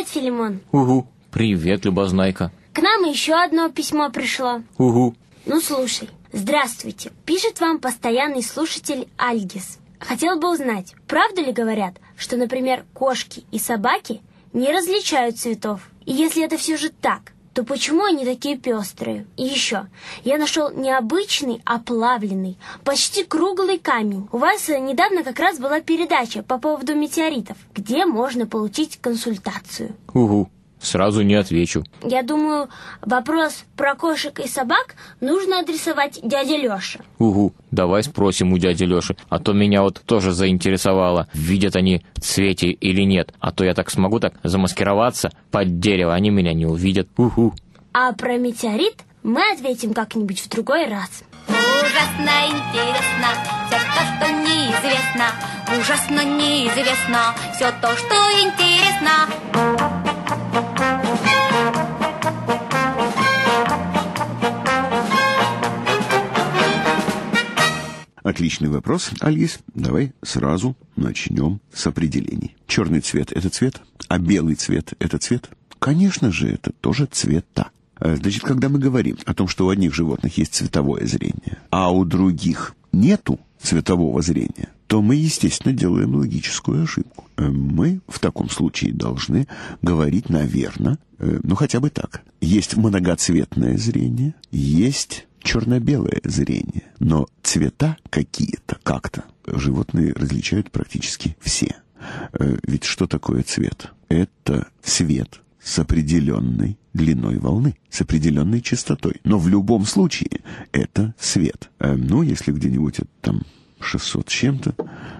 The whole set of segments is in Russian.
Привет, Филимон. Угу. Привет, Любознайка. К нам еще одно письмо пришло. Угу. Ну, слушай. Здравствуйте. Пишет вам постоянный слушатель Альгис. Хотел бы узнать, правда ли говорят, что, например, кошки и собаки не различают цветов? И если это все же так, то почему они такие пестрые? И еще, я нашел необычный, оплавленный, почти круглый камень. У вас недавно как раз была передача по поводу метеоритов, где можно получить консультацию. Угу. Сразу не отвечу. Я думаю, вопрос про кошек и собак нужно адресовать дяде Лёше. Угу, давай спросим у дяди Лёши, а то меня вот тоже заинтересовало, видят они в цвете или нет, а то я так смогу так замаскироваться под дерево, они меня не увидят. Угу. А про метеорит мы ответим как-нибудь в другой раз. Ужасно интересно все то, что неизвестно. Ужасно неизвестно все то, что интересно. Отличный вопрос, Альгис. Давай сразу начнем с определений. Черный цвет – это цвет, а белый цвет – это цвет? Конечно же, это тоже цвета. А, значит, когда мы говорим о том, что у одних животных есть цветовое зрение, а у других нету цветового зрения, то мы, естественно, делаем логическую ошибку. Э, мы в таком случае должны говорить, наверное, э, ну хотя бы так. Есть многоцветное зрение, есть черно-белое зрение, но цвета какие-то как-то животные различают практически все. Э, ведь что такое цвет? Это свет с определенной длиной волны, с определенной частотой. Но в любом случае это свет. Ну, если где-нибудь это там 600 с чем-то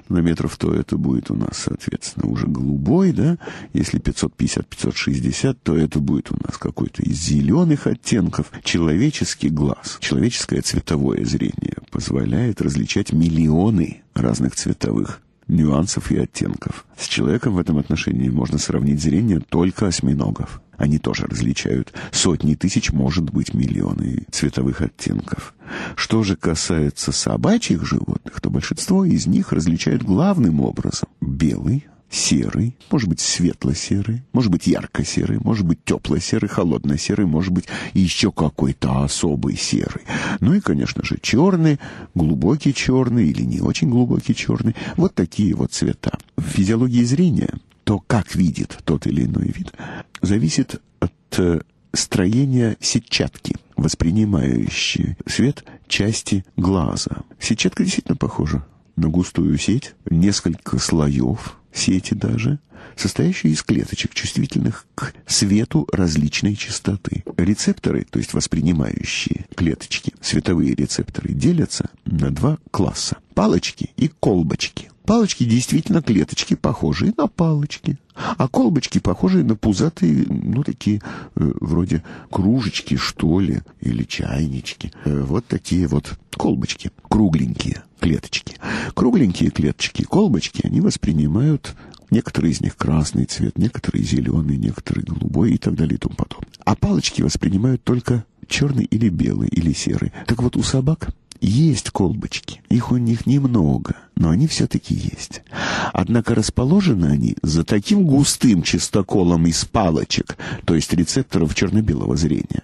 нанометров, то это будет у нас, соответственно, уже голубой, да. Если 550-560, то это будет у нас какой-то из зеленых оттенков. Человеческий глаз, человеческое цветовое зрение позволяет различать миллионы разных цветовых нюансов и оттенков. С человеком в этом отношении можно сравнить зрение только осьминогов. Они тоже различают сотни тысяч, может быть, миллионы цветовых оттенков. Что же касается собачьих животных, то большинство из них различают главным образом белый, серый, может быть светло-серый, может быть ярко-серый, может быть тепло-серый, холодно-серый, может быть еще какой-то особый серый. Ну и, конечно же, черный, глубокий черный или не очень глубокий черный. Вот такие вот цвета. В физиологии зрения то, как видит тот или иной вид, зависит от э, строения сетчатки, воспринимающей свет части глаза. Сетчатка действительно похожа на густую сеть, несколько слоев сети даже, состоящие из клеточек, чувствительных к свету различной частоты. Рецепторы, то есть воспринимающие клеточки, световые рецепторы, делятся на два класса – палочки и колбочки. Палочки действительно клеточки, похожие на палочки, а колбочки похожие на пузатые, ну, такие э, вроде кружечки, что ли, или чайнички. Э, вот такие вот колбочки, кругленькие клеточки. Кругленькие клеточки, колбочки, они воспринимают Некоторые из них красный цвет, некоторые зеленый, некоторые голубой и так далее и тому подобное. А палочки воспринимают только черный или белый или серый. Так вот у собак есть колбочки, их у них немного, но они все-таки есть. Однако расположены они за таким густым чистоколом из палочек, то есть рецепторов черно-белого зрения,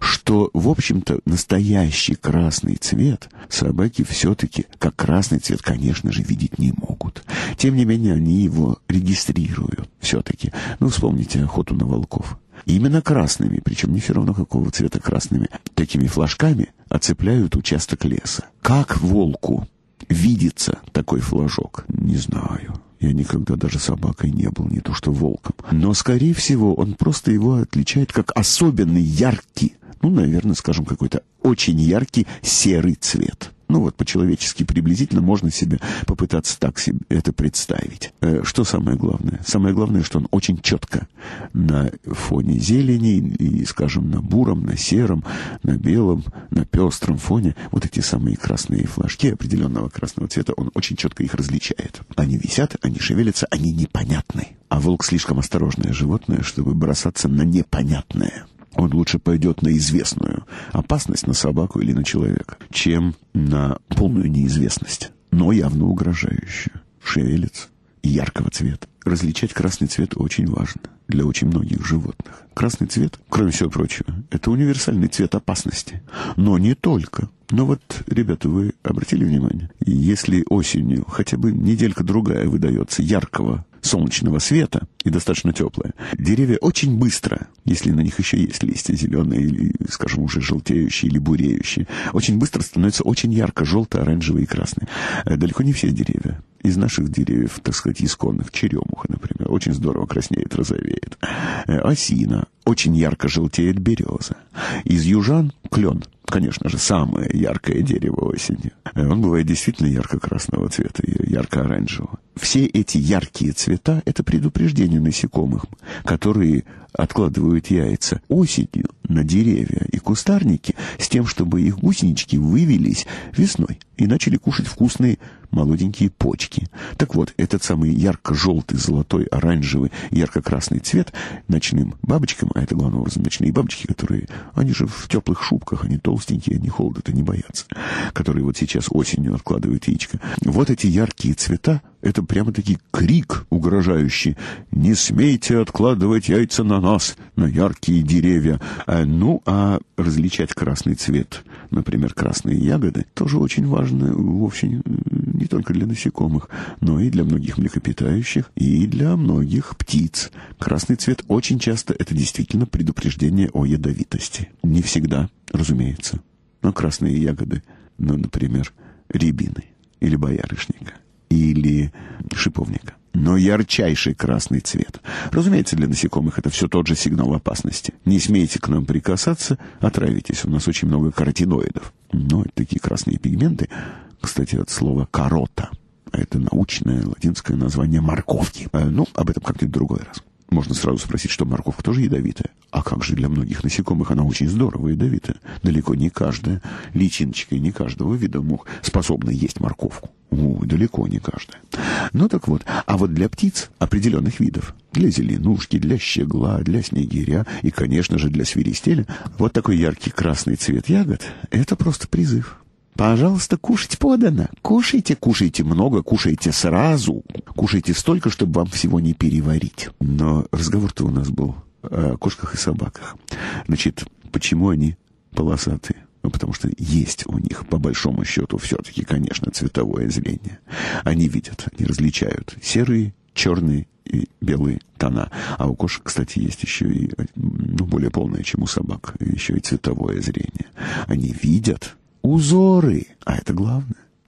что, в общем-то, настоящий красный цвет собаки все-таки, как красный цвет, конечно же, видеть не могут. Тем не менее, они его регистрируют все-таки. Ну, вспомните охоту на волков. Именно красными, причем не все равно какого цвета красными, такими флажками оцепляют участок леса. Как волку видится такой флажок? Не знаю. Я никогда даже собакой не был, не то что волком. Но, скорее всего, он просто его отличает как особенный яркий, ну, наверное, скажем, какой-то очень яркий серый цвет. Ну вот по-человечески приблизительно можно себе попытаться так себе это представить. Э, что самое главное? Самое главное, что он очень четко на фоне зелени и, скажем, на буром, на сером, на белом, на пестром фоне, вот эти самые красные флажки определенного красного цвета, он очень четко их различает. Они висят, они шевелятся, они непонятны. А волк слишком осторожное животное, чтобы бросаться на непонятное он лучше пойдет на известную опасность, на собаку или на человека, чем на полную неизвестность, но явно угрожающую. Шевелится, яркого цвета. Различать красный цвет очень важно для очень многих животных. Красный цвет, кроме всего прочего, это универсальный цвет опасности. Но не только. Но вот, ребята, вы обратили внимание, если осенью хотя бы неделька-другая выдается яркого солнечного света и достаточно теплое, деревья очень быстро, если на них еще есть листья зеленые или, скажем, уже желтеющие или буреющие, очень быстро становятся очень ярко желтые, оранжевые и красные. Э, далеко не все деревья из наших деревьев, так сказать, исконных, черемуха, например, очень здорово краснеет, розовеет. Э, осина, очень ярко желтеет береза. Из южан клен, конечно же, самое яркое дерево осенью. Э, он бывает действительно ярко-красного цвета и ярко-оранжевого. Все эти яркие цвета — это предупреждение насекомых, которые откладывают яйца осенью на деревья и кустарники с тем, чтобы их гусенички вывелись весной и начали кушать вкусные молоденькие почки. Так вот, этот самый ярко-желтый, золотой, оранжевый, ярко-красный цвет ночным бабочкам, а это главным образом ночные бабочки, которые, они же в теплых шубках, они толстенькие, они холода-то не боятся, которые вот сейчас осенью откладывают яичко. Вот эти яркие цвета, это прямо-таки крик угрожающий. «Не смейте откладывать яйца на нас, на яркие деревья!» а, Ну, а различать красный цвет, например, красные ягоды, тоже очень важно вовсе не только для насекомых, но и для многих млекопитающих, и для многих птиц. Красный цвет очень часто это действительно предупреждение о ядовитости. Не всегда, разумеется. Но красные ягоды, ну, например, рябины или боярышника – или шиповника. Но ярчайший красный цвет. Разумеется, для насекомых это все тот же сигнал опасности. Не смейте к нам прикасаться, отравитесь. У нас очень много каротиноидов. Но такие красные пигменты, кстати, от слова «корота». Это научное латинское название морковки. Э, ну, об этом как-нибудь в другой раз. Можно сразу спросить, что морковка тоже ядовитая. А как же для многих насекомых она очень здорово ядовитая. Далеко не каждая личиночка и не каждого вида мух способна есть морковку. О, далеко не каждая. Ну так вот, а вот для птиц определенных видов, для зеленушки, для щегла, для снегиря и, конечно же, для свиристеля, вот такой яркий красный цвет ягод — это просто призыв. Пожалуйста, кушать подано. Кушайте, кушайте много, кушайте сразу. Кушайте столько, чтобы вам всего не переварить. Но разговор-то у нас был о кошках и собаках. Значит, почему они полосатые? Ну, потому что есть у них, по большому счету, все-таки, конечно, цветовое зрение. Они видят, они различают серые, черные и белые тона. А у кошек, кстати, есть еще и, ну, более полное, чем у собак, еще и цветовое зрение. Они видят узоры, а это главное.